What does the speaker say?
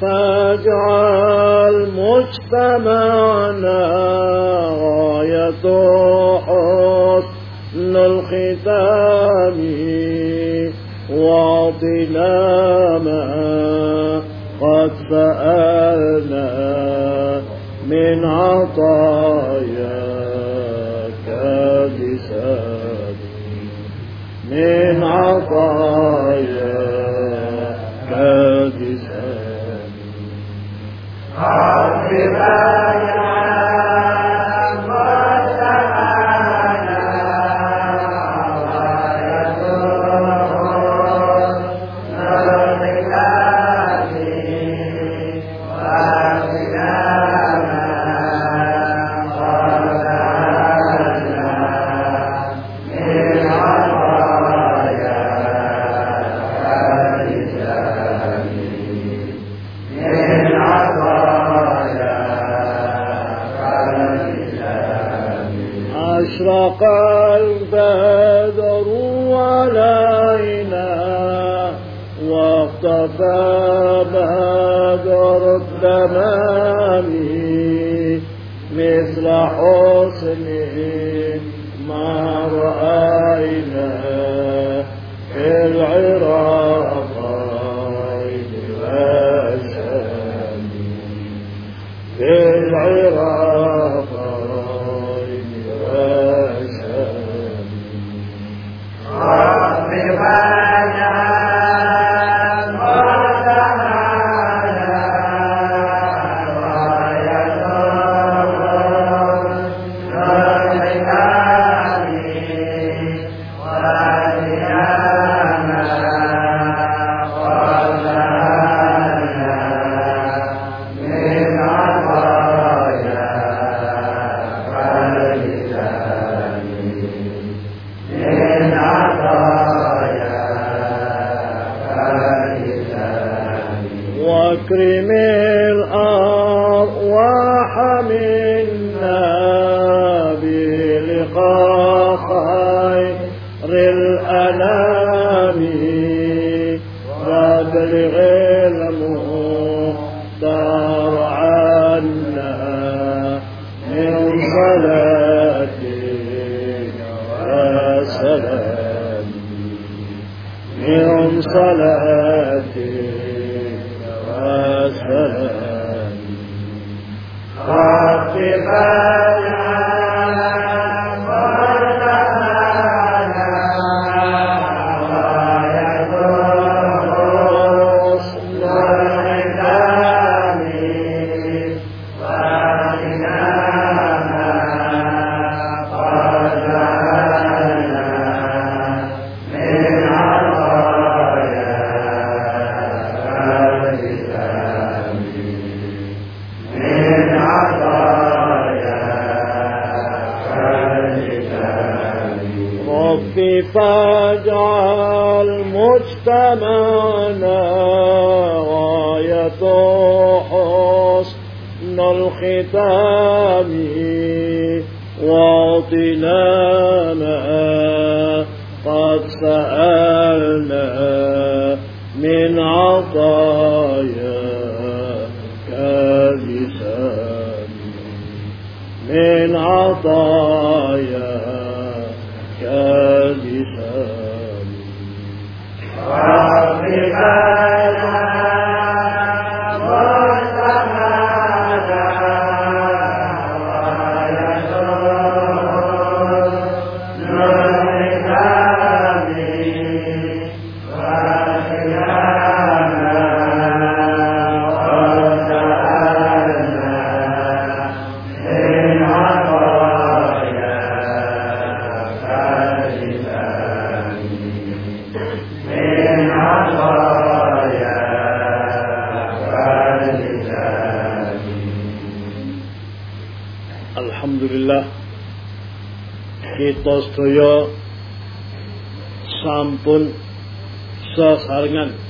فاجعل مجتمعنا غاية حسن الختام واعطنا ما قد سألنا من عطاياك بسبب من عطاياك واختفى بدر التمام مثل حسنه ما رأينا في العراقين واكرم الأرواح منا بلقاء خير الأنام. وابلغ المختار عنا من صلاتك وسلام. من صلاتك Happy birthday. فاجعل مجتمعنا غاية حسن الختام واعطنا ما قد سألنا من عطاياك بسام من عطاياك بسام Alhamdulillah kita sedaya sampun sesarengan